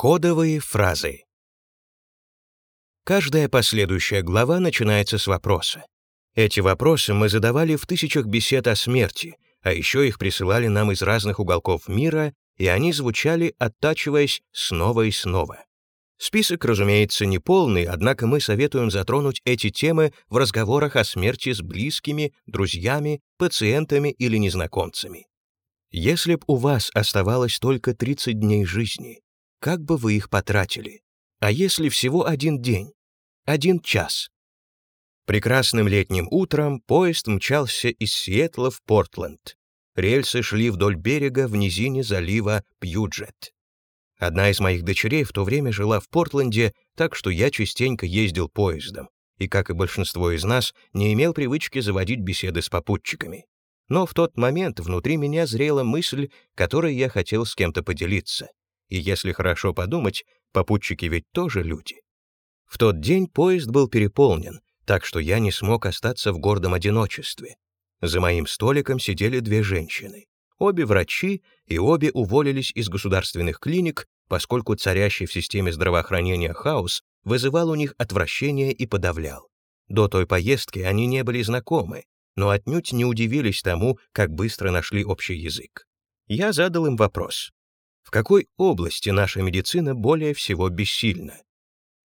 Кодовые фразы. Каждая последующая глава начинается с вопроса. Эти вопросы мы задавали в тысячах бесед о смерти, а еще их присылали нам из разных уголков мира, и они звучали, оттачиваясь снова и снова. Список, разумеется, не полный, однако мы советуем затронуть эти темы в разговорах о смерти с близкими, друзьями, пациентами или незнакомцами. Если б у вас оставалось только 30 дней жизни, как бы вы их потратили? А если всего один день? Один час? Прекрасным летним утром поезд мчался из Сиэтла в Портленд. Рельсы шли вдоль берега в низине залива Пьюджет. Одна из моих дочерей в то время жила в Портленде, так что я частенько ездил поездом, и, как и большинство из нас, не имел привычки заводить беседы с попутчиками. Но в тот момент внутри меня зрела мысль, которой я хотел с кем-то поделиться. И если хорошо подумать, попутчики ведь тоже люди. В тот день поезд был переполнен, так что я не смог остаться в гордом одиночестве. За моим столиком сидели две женщины. Обе врачи, и обе уволились из государственных клиник, поскольку царящий в системе здравоохранения хаос вызывал у них отвращение и подавлял. До той поездки они не были знакомы, но отнюдь не удивились тому, как быстро нашли общий язык. Я задал им вопрос. В какой области наша медицина более всего бессильна?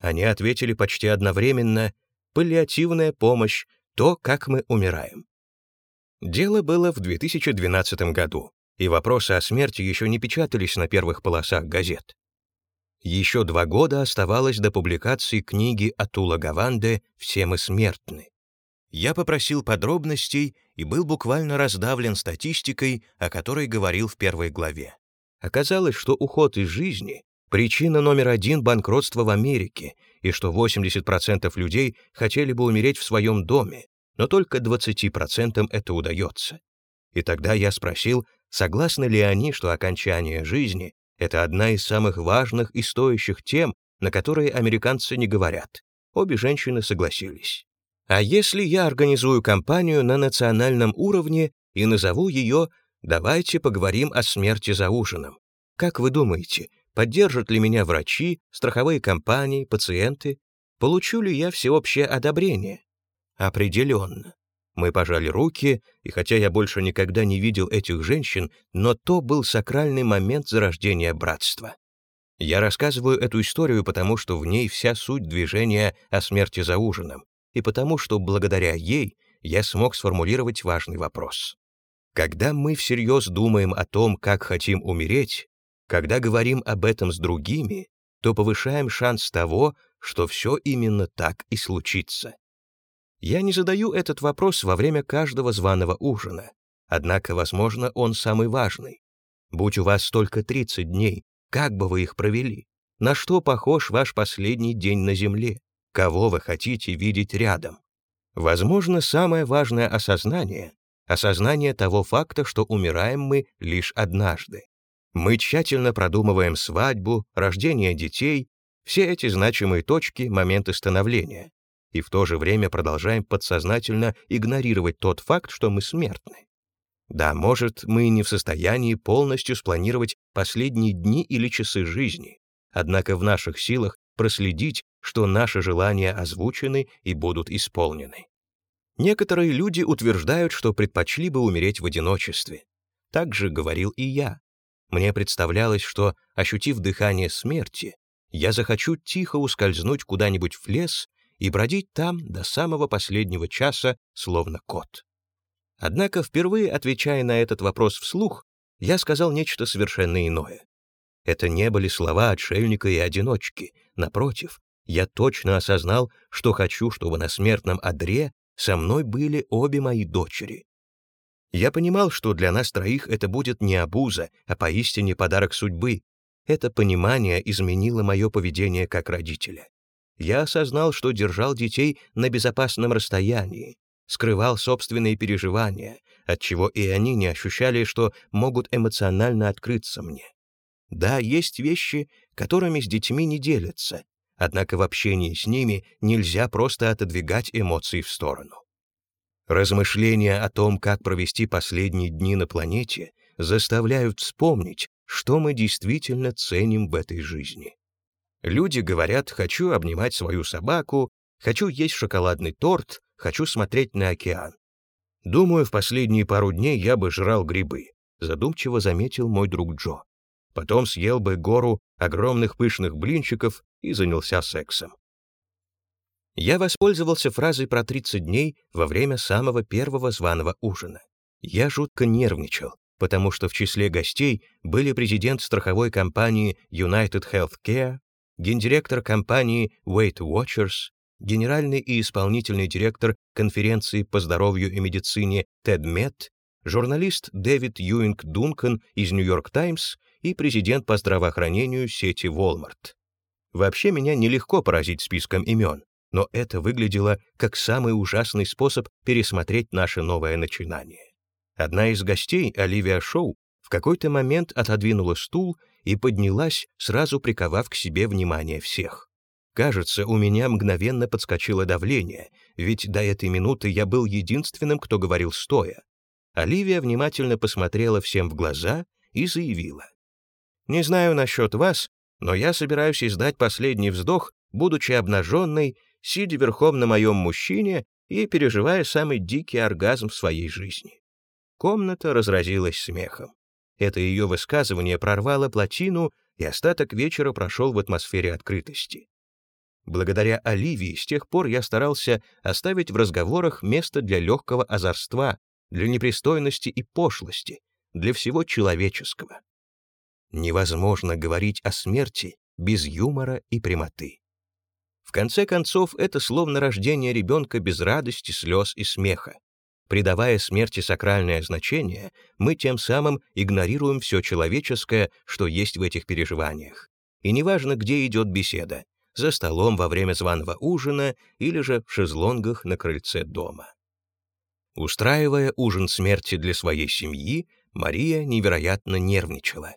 Они ответили почти одновременно «паллиативная помощь, то, как мы умираем». Дело было в 2012 году, и вопросы о смерти еще не печатались на первых полосах газет. Еще два года оставалось до публикации книги Атула Гаванде «Все мы смертны». Я попросил подробностей и был буквально раздавлен статистикой, о которой говорил в первой главе. Оказалось, что уход из жизни — причина номер один банкротства в Америке, и что 80% людей хотели бы умереть в своем доме, но только 20% это удается. И тогда я спросил, согласны ли они, что окончание жизни — это одна из самых важных и стоящих тем, на которые американцы не говорят. Обе женщины согласились. А если я организую кампанию на национальном уровне и назову ее Давайте поговорим о смерти за ужином. Как вы думаете, поддержат ли меня врачи, страховые компании, пациенты? Получу ли я всеобщее одобрение? Определенно. Мы пожали руки, и хотя я больше никогда не видел этих женщин, но то был сакральный момент зарождения братства. Я рассказываю эту историю, потому что в ней вся суть движения о смерти за ужином, и потому что благодаря ей я смог сформулировать важный вопрос. Когда мы всерьез думаем о том, как хотим умереть, когда говорим об этом с другими, то повышаем шанс того, что все именно так и случится. Я не задаю этот вопрос во время каждого званого ужина, однако, возможно, он самый важный. Будь у вас только 30 дней, как бы вы их провели? На что похож ваш последний день на Земле? Кого вы хотите видеть рядом? Возможно, самое важное осознание осознание того факта, что умираем мы лишь однажды. Мы тщательно продумываем свадьбу, рождение детей, все эти значимые точки, моменты становления, и в то же время продолжаем подсознательно игнорировать тот факт, что мы смертны. Да, может, мы не в состоянии полностью спланировать последние дни или часы жизни, однако в наших силах проследить, что наши желания озвучены и будут исполнены. Некоторые люди утверждают, что предпочли бы умереть в одиночестве. Так же говорил и я. Мне представлялось, что, ощутив дыхание смерти, я захочу тихо ускользнуть куда-нибудь в лес и бродить там до самого последнего часа, словно кот. Однако, впервые отвечая на этот вопрос вслух, я сказал нечто совершенно иное. Это не были слова отшельника и одиночки. Напротив, я точно осознал, что хочу, чтобы на смертном одре со мной были обе мои дочери. Я понимал, что для нас троих это будет не обуза, а поистине подарок судьбы. Это понимание изменило мое поведение как родителя. Я осознал, что держал детей на безопасном расстоянии, скрывал собственные переживания, отчего и они не ощущали, что могут эмоционально открыться мне. Да, есть вещи, которыми с детьми не делятся, Однако в общении с ними нельзя просто отодвигать эмоции в сторону. Размышления о том, как провести последние дни на планете, заставляют вспомнить, что мы действительно ценим в этой жизни. Люди говорят «хочу обнимать свою собаку», «хочу есть шоколадный торт», «хочу смотреть на океан». Думаю, в последние пару дней я бы жрал грибы, задумчиво заметил мой друг Джо. Потом съел бы гору огромных пышных блинчиков и занялся сексом. Я воспользовался фразой про 30 дней во время самого первого званого ужина. Я жутко нервничал, потому что в числе гостей были президент страховой компании United Healthcare, гендиректор компании Weight Watchers, генеральный и исполнительный директор конференции по здоровью и медицине TEDMED, журналист Дэвид Юинг Дункан из Нью-Йорк Таймс и президент по здравоохранению сети Walmart. Вообще меня нелегко поразить списком имен, но это выглядело как самый ужасный способ пересмотреть наше новое начинание. Одна из гостей, Оливия Шоу, в какой-то момент отодвинула стул и поднялась, сразу приковав к себе внимание всех. Кажется, у меня мгновенно подскочило давление, ведь до этой минуты я был единственным, кто говорил стоя. Оливия внимательно посмотрела всем в глаза и заявила. «Не знаю насчет вас, но я собираюсь издать последний вздох, будучи обнаженной сидя верхом на моем мужчине и переживая самый дикий оргазм в своей жизни. Комната разразилась смехом. Это ее высказывание прорвало плотину, и остаток вечера прошел в атмосфере открытости. Благодаря Оливии с тех пор я старался оставить в разговорах место для легкого озорства, для непристойности и пошлости, для всего человеческого. Невозможно говорить о смерти без юмора и прямоты. В конце концов, это словно рождение ребенка без радости, слез и смеха. Придавая смерти сакральное значение, мы тем самым игнорируем все человеческое, что есть в этих переживаниях. И неважно, где идет беседа, за столом во время званого ужина или же в шезлонгах на крыльце дома. Устраивая ужин смерти для своей семьи, Мария невероятно нервничала.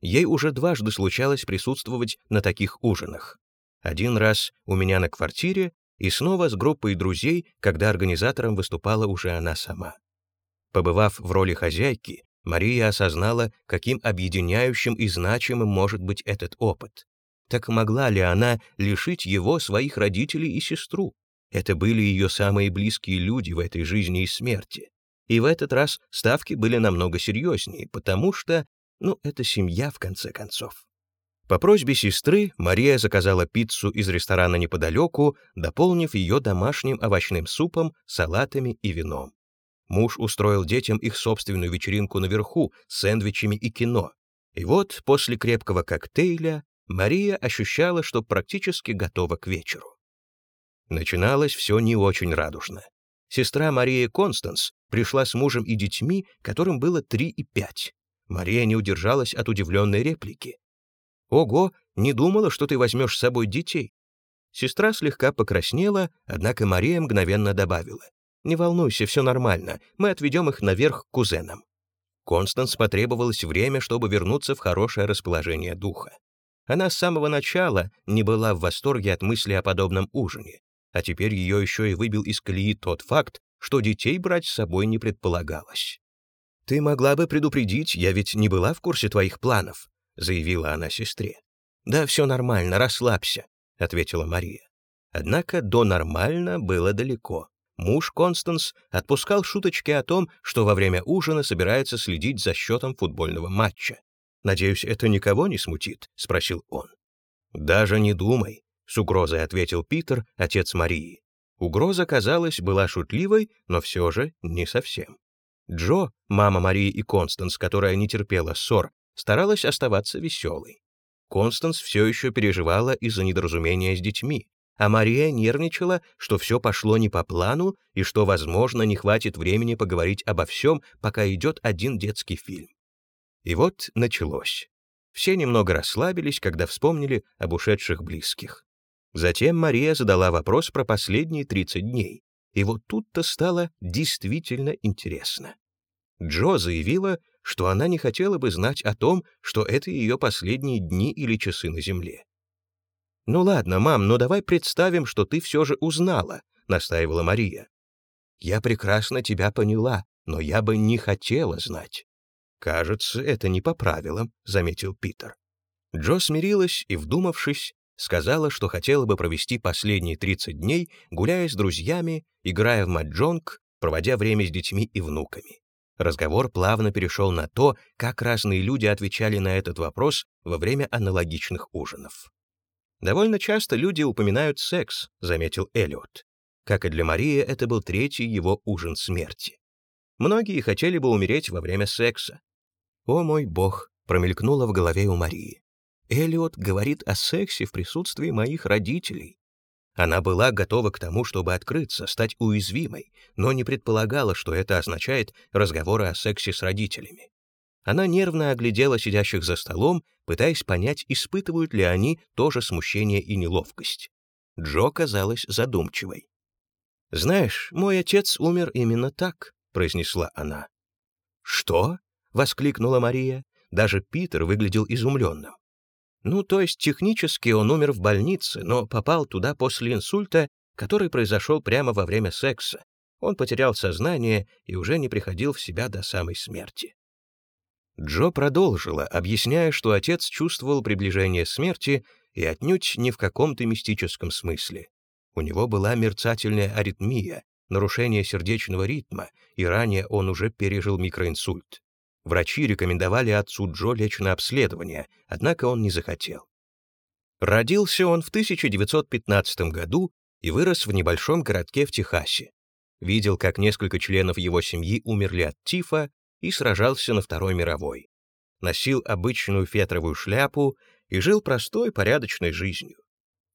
Ей уже дважды случалось присутствовать на таких ужинах. Один раз у меня на квартире и снова с группой друзей, когда организатором выступала уже она сама. Побывав в роли хозяйки, Мария осознала, каким объединяющим и значимым может быть этот опыт. Так могла ли она лишить его своих родителей и сестру? Это были ее самые близкие люди в этой жизни и смерти. И в этот раз ставки были намного серьезнее, потому что, ну, это семья в конце концов. По просьбе сестры Мария заказала пиццу из ресторана неподалеку, дополнив ее домашним овощным супом, салатами и вином. Муж устроил детям их собственную вечеринку наверху с сэндвичами и кино. И вот после крепкого коктейля Мария ощущала, что практически готова к вечеру. Начиналось все не очень радужно. Сестра Мария Констанс пришла с мужем и детьми, которым было три и пять. Мария не удержалась от удивленной реплики. «Ого, не думала, что ты возьмешь с собой детей». Сестра слегка покраснела, однако Мария мгновенно добавила. «Не волнуйся, все нормально, мы отведем их наверх к кузенам». Констанс потребовалось время, чтобы вернуться в хорошее расположение духа. Она с самого начала не была в восторге от мысли о подобном ужине, а теперь ее еще и выбил из колеи тот факт, что детей брать с собой не предполагалось. «Ты могла бы предупредить, я ведь не была в курсе твоих планов», заявила она сестре. «Да все нормально, расслабься», — ответила Мария. Однако до «нормально» было далеко. Муж Констанс отпускал шуточки о том, что во время ужина собирается следить за счетом футбольного матча. «Надеюсь, это никого не смутит?» — спросил он. «Даже не думай», — с угрозой ответил Питер, отец Марии. Угроза, казалось, была шутливой, но все же не совсем. Джо, мама Марии и Констанс, которая не терпела ссор старалась оставаться веселой. Констанс все еще переживала из-за недоразумения с детьми, а Мария нервничала, что все пошло не по плану и что, возможно, не хватит времени поговорить обо всем, пока идет один детский фильм. И вот началось. Все немного расслабились, когда вспомнили об ушедших близких. Затем Мария задала вопрос про последние 30 дней, и вот тут-то стало действительно интересно. Джо заявила, что она не хотела бы знать о том, что это ее последние дни или часы на Земле. «Ну ладно, мам, но давай представим, что ты все же узнала», — настаивала Мария. «Я прекрасно тебя поняла, но я бы не хотела знать». «Кажется, это не по правилам», — заметил Питер. Джо смирилась и, вдумавшись, сказала, что хотела бы провести последние 30 дней, гуляя с друзьями, играя в маджонг, проводя время с детьми и внуками. Разговор плавно перешел на то, как разные люди отвечали на этот вопрос во время аналогичных ужинов. «Довольно часто люди упоминают секс», — заметил Эллиот. Как и для Марии, это был третий его ужин смерти. Многие хотели бы умереть во время секса. «О мой бог!» — промелькнуло в голове у Марии. Эллиот говорит о сексе в присутствии моих родителей. Она была готова к тому, чтобы открыться, стать уязвимой, но не предполагала, что это означает разговоры о сексе с родителями. Она нервно оглядела сидящих за столом, пытаясь понять, испытывают ли они тоже смущение и неловкость. Джо казалась задумчивой. «Знаешь, мой отец умер именно так», — произнесла она. «Что?» — воскликнула Мария. Даже Питер выглядел изумленным. Ну, то есть технически он умер в больнице, но попал туда после инсульта, который произошел прямо во время секса. Он потерял сознание и уже не приходил в себя до самой смерти. Джо продолжила, объясняя, что отец чувствовал приближение смерти и отнюдь не в каком-то мистическом смысле. У него была мерцательная аритмия, нарушение сердечного ритма, и ранее он уже пережил микроинсульт. Врачи рекомендовали отцу Джо лечь на обследование, однако он не захотел. Родился он в 1915 году и вырос в небольшом городке в Техасе. Видел, как несколько членов его семьи умерли от тифа и сражался на Второй мировой. Носил обычную фетровую шляпу и жил простой, порядочной жизнью.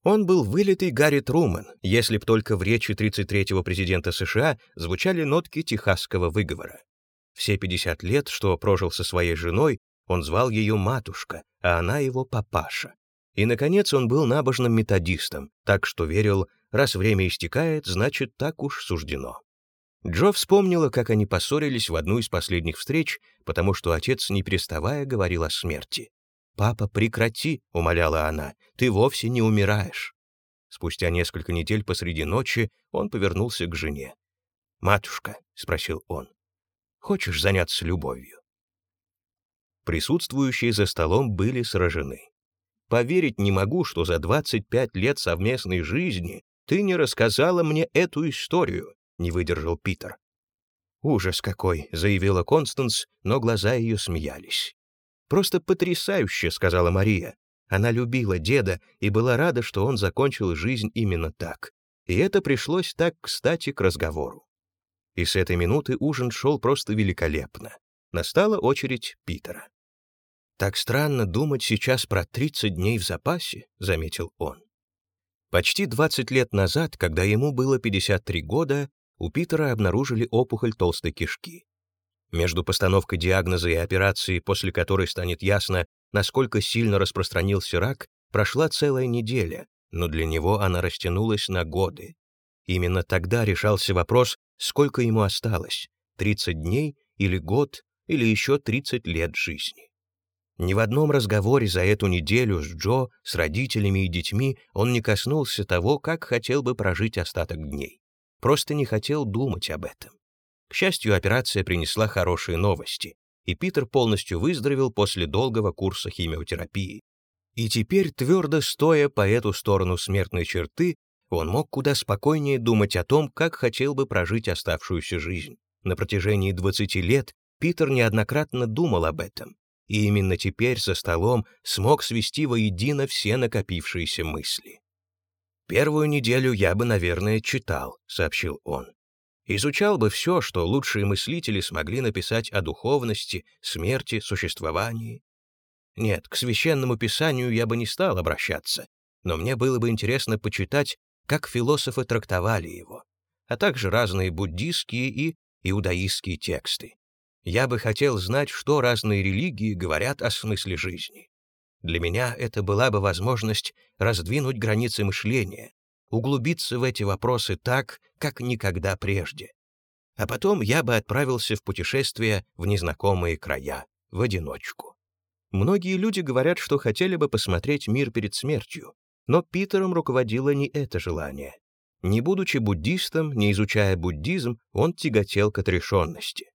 Он был вылитый Гарри Труман, если б только в речи 33-го президента США звучали нотки техасского выговора. Все 50 лет, что прожил со своей женой, он звал ее матушка, а она его папаша. И, наконец, он был набожным методистом, так что верил, раз время истекает, значит, так уж суждено. Джо вспомнила, как они поссорились в одну из последних встреч, потому что отец, не переставая, говорил о смерти. «Папа, прекрати», — умоляла она, — «ты вовсе не умираешь». Спустя несколько недель посреди ночи он повернулся к жене. «Матушка», — спросил он, Хочешь заняться любовью?» Присутствующие за столом были сражены. «Поверить не могу, что за 25 лет совместной жизни ты не рассказала мне эту историю», — не выдержал Питер. «Ужас какой!» — заявила Констанс, но глаза ее смеялись. «Просто потрясающе!» — сказала Мария. Она любила деда и была рада, что он закончил жизнь именно так. И это пришлось так кстати к разговору. И с этой минуты ужин шел просто великолепно. Настала очередь Питера. «Так странно думать сейчас про 30 дней в запасе», — заметил он. Почти 20 лет назад, когда ему было 53 года, у Питера обнаружили опухоль толстой кишки. Между постановкой диагноза и операцией, после которой станет ясно, насколько сильно распространился рак, прошла целая неделя, но для него она растянулась на годы. Именно тогда решался вопрос, сколько ему осталось, 30 дней или год, или еще 30 лет жизни. Ни в одном разговоре за эту неделю с Джо, с родителями и детьми он не коснулся того, как хотел бы прожить остаток дней. Просто не хотел думать об этом. К счастью, операция принесла хорошие новости, и Питер полностью выздоровел после долгого курса химиотерапии. И теперь, твердо стоя по эту сторону смертной черты, он мог куда спокойнее думать о том, как хотел бы прожить оставшуюся жизнь. На протяжении 20 лет Питер неоднократно думал об этом, и именно теперь за столом смог свести воедино все накопившиеся мысли. «Первую неделю я бы, наверное, читал», — сообщил он. «Изучал бы все, что лучшие мыслители смогли написать о духовности, смерти, существовании. Нет, к священному писанию я бы не стал обращаться, но мне было бы интересно почитать как философы трактовали его, а также разные буддистские и иудаистские тексты. Я бы хотел знать, что разные религии говорят о смысле жизни. Для меня это была бы возможность раздвинуть границы мышления, углубиться в эти вопросы так, как никогда прежде. А потом я бы отправился в путешествие в незнакомые края, в одиночку. Многие люди говорят, что хотели бы посмотреть мир перед смертью, но Питером руководило не это желание. Не будучи буддистом, не изучая буддизм, он тяготел к отрешенности.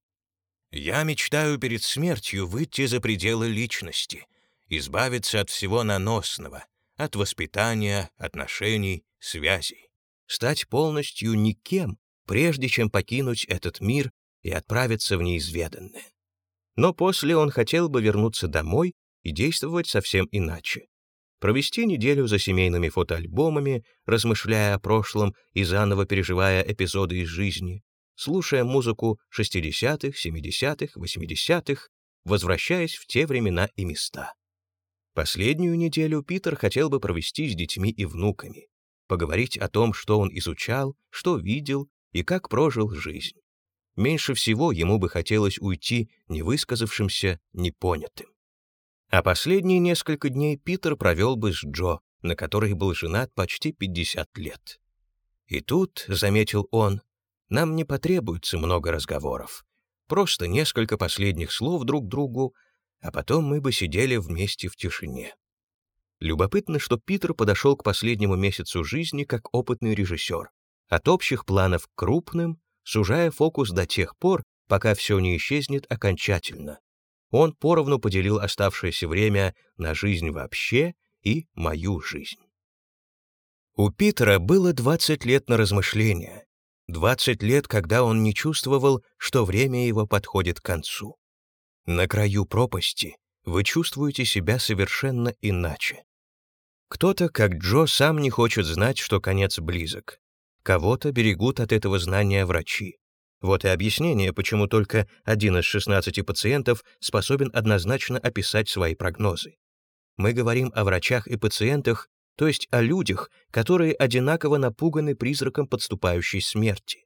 «Я мечтаю перед смертью выйти за пределы личности, избавиться от всего наносного, от воспитания, отношений, связей. Стать полностью никем, прежде чем покинуть этот мир и отправиться в неизведанное. Но после он хотел бы вернуться домой и действовать совсем иначе. Провести неделю за семейными фотоальбомами, размышляя о прошлом и заново переживая эпизоды из жизни, слушая музыку 60-х, 70-х, 80-х, возвращаясь в те времена и места. Последнюю неделю Питер хотел бы провести с детьми и внуками, поговорить о том, что он изучал, что видел и как прожил жизнь. Меньше всего ему бы хотелось уйти невысказавшимся, непонятым. А последние несколько дней Питер провел бы с Джо, на которой был женат почти 50 лет. И тут, заметил он, нам не потребуется много разговоров. Просто несколько последних слов друг другу, а потом мы бы сидели вместе в тишине. Любопытно, что Питер подошел к последнему месяцу жизни как опытный режиссер, от общих планов к крупным, сужая фокус до тех пор, пока все не исчезнет окончательно, он поровну поделил оставшееся время на жизнь вообще и мою жизнь. У Питера было 20 лет на размышления, 20 лет, когда он не чувствовал, что время его подходит к концу. На краю пропасти вы чувствуете себя совершенно иначе. Кто-то, как Джо, сам не хочет знать, что конец близок. Кого-то берегут от этого знания врачи. Вот и объяснение, почему только один из 16 пациентов способен однозначно описать свои прогнозы. Мы говорим о врачах и пациентах, то есть о людях, которые одинаково напуганы призраком подступающей смерти.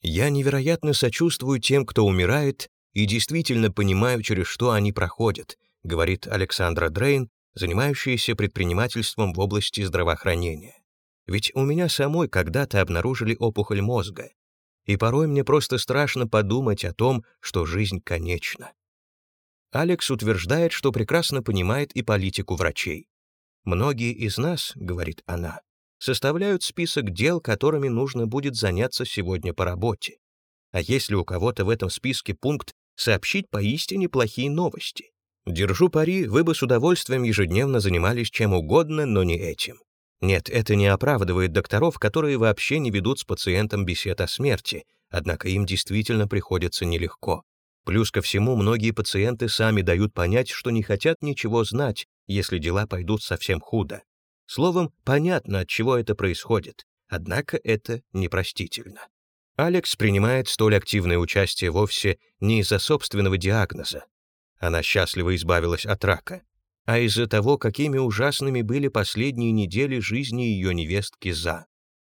Я невероятно сочувствую тем, кто умирает, и действительно понимаю, через что они проходят, говорит Александра Дрейн, занимающаяся предпринимательством в области здравоохранения. Ведь у меня самой когда-то обнаружили опухоль мозга, и порой мне просто страшно подумать о том, что жизнь конечна. Алекс утверждает, что прекрасно понимает и политику врачей. «Многие из нас, — говорит она, — составляют список дел, которыми нужно будет заняться сегодня по работе. А если у кого-то в этом списке пункт «сообщить поистине плохие новости», держу пари, вы бы с удовольствием ежедневно занимались чем угодно, но не этим. Нет, это не оправдывает докторов, которые вообще не ведут с пациентом бесед о смерти, однако им действительно приходится нелегко. Плюс ко всему, многие пациенты сами дают понять, что не хотят ничего знать, если дела пойдут совсем худо. Словом, понятно, от чего это происходит, однако это непростительно. Алекс принимает столь активное участие вовсе не из-за собственного диагноза. Она счастливо избавилась от рака а из-за того, какими ужасными были последние недели жизни ее невестки За.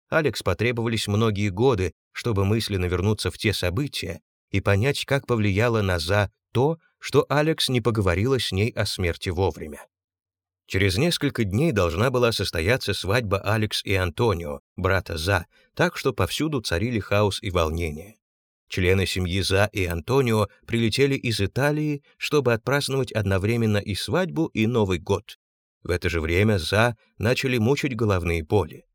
Алекс потребовались многие годы, чтобы мысленно вернуться в те события и понять, как повлияло на За то, что Алекс не поговорила с ней о смерти вовремя. Через несколько дней должна была состояться свадьба Алекс и Антонио, брата За, так что повсюду царили хаос и волнение. Члены семьи За и Антонио прилетели из Италии, чтобы отпраздновать одновременно и свадьбу, и Новый год. В это же время За начали мучить головные боли.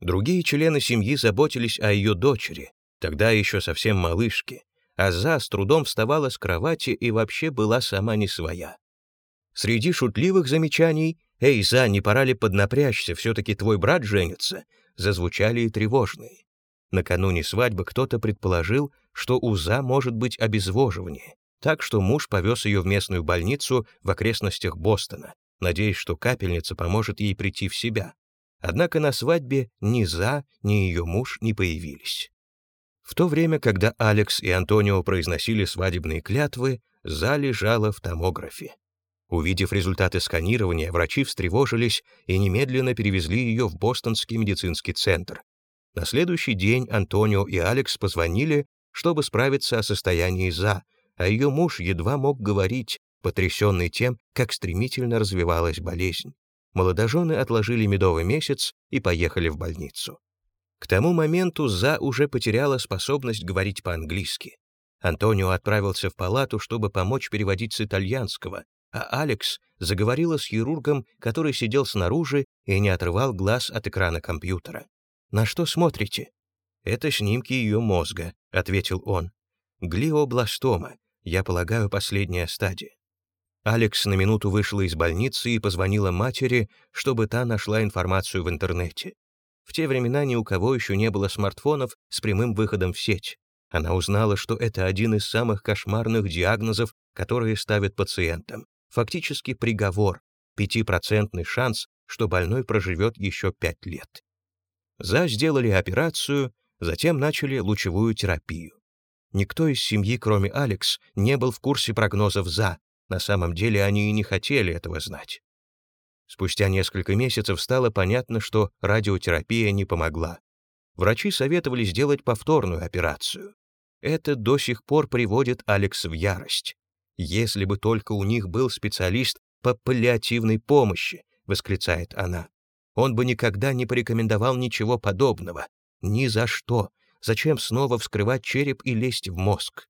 Другие члены семьи заботились о ее дочери, тогда еще совсем малышке, а За с трудом вставала с кровати и вообще была сама не своя. Среди шутливых замечаний «Эй, За, не пора ли поднапрячься, все-таки твой брат женится?» зазвучали и тревожные. Накануне свадьбы кто-то предположил, что у За может быть обезвоживание, так что муж повез ее в местную больницу в окрестностях Бостона, надеясь, что капельница поможет ей прийти в себя. Однако на свадьбе ни За, ни ее муж не появились. В то время, когда Алекс и Антонио произносили свадебные клятвы, За лежала в томографе. Увидев результаты сканирования, врачи встревожились и немедленно перевезли ее в Бостонский медицинский центр, на следующий день Антонио и Алекс позвонили, чтобы справиться о состоянии За, а ее муж едва мог говорить, потрясенный тем, как стремительно развивалась болезнь. Молодожены отложили медовый месяц и поехали в больницу. К тому моменту За уже потеряла способность говорить по-английски. Антонио отправился в палату, чтобы помочь переводить с итальянского, а Алекс заговорила с хирургом, который сидел снаружи и не отрывал глаз от экрана компьютера. «На что смотрите?» «Это снимки ее мозга», — ответил он. «Глиобластома, я полагаю, последняя стадия». Алекс на минуту вышла из больницы и позвонила матери, чтобы та нашла информацию в интернете. В те времена ни у кого еще не было смартфонов с прямым выходом в сеть. Она узнала, что это один из самых кошмарных диагнозов, которые ставят пациентам. Фактически приговор, пятипроцентный шанс, что больной проживет еще пять лет. За сделали операцию, затем начали лучевую терапию. Никто из семьи, кроме Алекс, не был в курсе прогнозов «за», на самом деле они и не хотели этого знать. Спустя несколько месяцев стало понятно, что радиотерапия не помогла. Врачи советовали сделать повторную операцию. Это до сих пор приводит Алекс в ярость. Если бы только у них был специалист по паллиативной помощи, восклицает она. Он бы никогда не порекомендовал ничего подобного. Ни за что. Зачем снова вскрывать череп и лезть в мозг?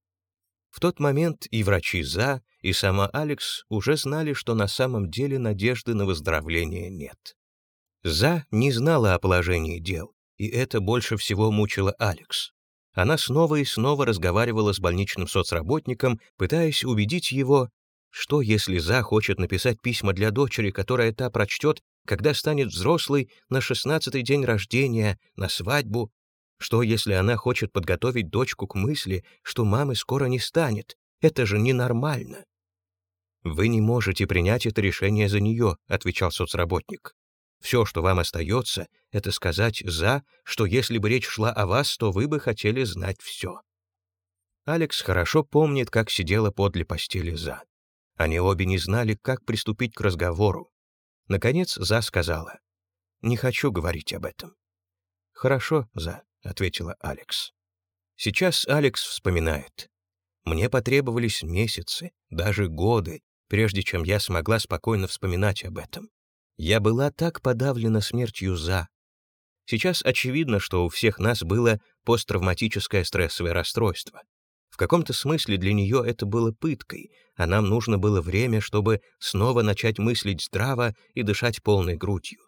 В тот момент и врачи «за», и сама Алекс уже знали, что на самом деле надежды на выздоровление нет. «За» не знала о положении дел, и это больше всего мучило Алекс. Она снова и снова разговаривала с больничным соцработником, пытаясь убедить его, что если «за» хочет написать письма для дочери, которая та прочтет, когда станет взрослой, на шестнадцатый день рождения, на свадьбу, что, если она хочет подготовить дочку к мысли, что мамы скоро не станет? Это же ненормально. «Вы не можете принять это решение за нее», — отвечал соцработник. «Все, что вам остается, это сказать «за», что если бы речь шла о вас, то вы бы хотели знать все». Алекс хорошо помнит, как сидела подле постели «за». Они обе не знали, как приступить к разговору. Наконец «за» сказала. «Не хочу говорить об этом». «Хорошо, «за». — ответила Алекс. Сейчас Алекс вспоминает. Мне потребовались месяцы, даже годы, прежде чем я смогла спокойно вспоминать об этом. Я была так подавлена смертью за. Сейчас очевидно, что у всех нас было посттравматическое стрессовое расстройство. В каком-то смысле для нее это было пыткой, а нам нужно было время, чтобы снова начать мыслить здраво и дышать полной грудью.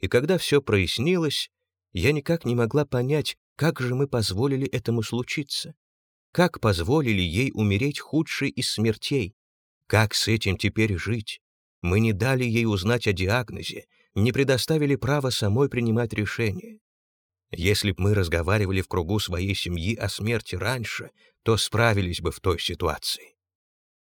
И когда все прояснилось, я никак не могла понять, как же мы позволили этому случиться. Как позволили ей умереть худшей из смертей? Как с этим теперь жить? Мы не дали ей узнать о диагнозе, не предоставили права самой принимать решения. Если б мы разговаривали в кругу своей семьи о смерти раньше, то справились бы в той ситуации.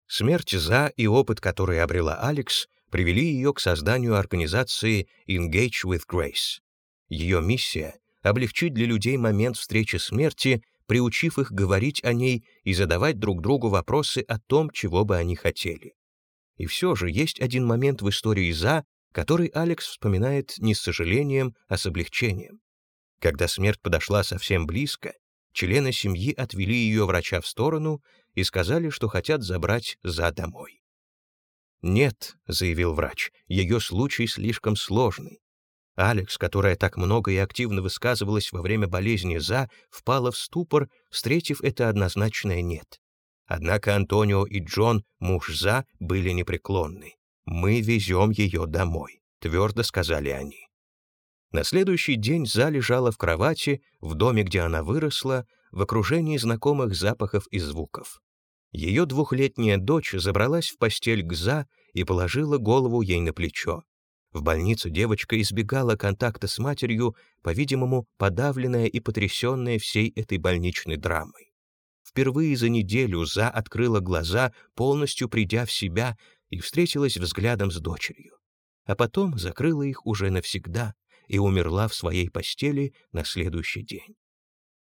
Смерть За и опыт, который обрела Алекс, привели ее к созданию организации Engage with Grace. Ее миссия — облегчить для людей момент встречи смерти, приучив их говорить о ней и задавать друг другу вопросы о том, чего бы они хотели. И все же есть один момент в истории «За», который Алекс вспоминает не с сожалением, а с облегчением. Когда смерть подошла совсем близко, члены семьи отвели ее врача в сторону и сказали, что хотят забрать «За» домой. «Нет», — заявил врач, — «ее случай слишком сложный. Алекс, которая так много и активно высказывалась во время болезни «за», впала в ступор, встретив это однозначное «нет». Однако Антонио и Джон, муж «за», были непреклонны. «Мы везем ее домой», — твердо сказали они. На следующий день За лежала в кровати, в доме, где она выросла, в окружении знакомых запахов и звуков. Ее двухлетняя дочь забралась в постель к За и положила голову ей на плечо. В больнице девочка избегала контакта с матерью, по-видимому, подавленная и потрясенная всей этой больничной драмой. Впервые за неделю За открыла глаза, полностью придя в себя, и встретилась взглядом с дочерью. А потом закрыла их уже навсегда и умерла в своей постели на следующий день.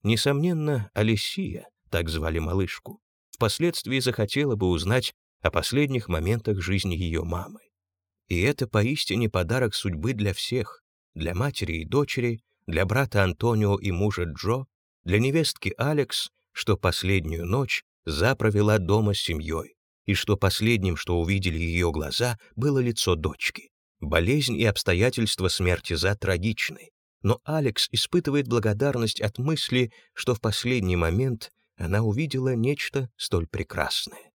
Несомненно, Алисия, так звали малышку, впоследствии захотела бы узнать о последних моментах жизни ее мамы. И это поистине подарок судьбы для всех, для матери и дочери, для брата Антонио и мужа Джо, для невестки Алекс, что последнюю ночь За провела дома с семьей, и что последним, что увидели ее глаза, было лицо дочки. Болезнь и обстоятельства смерти За трагичны, но Алекс испытывает благодарность от мысли, что в последний момент она увидела нечто столь прекрасное.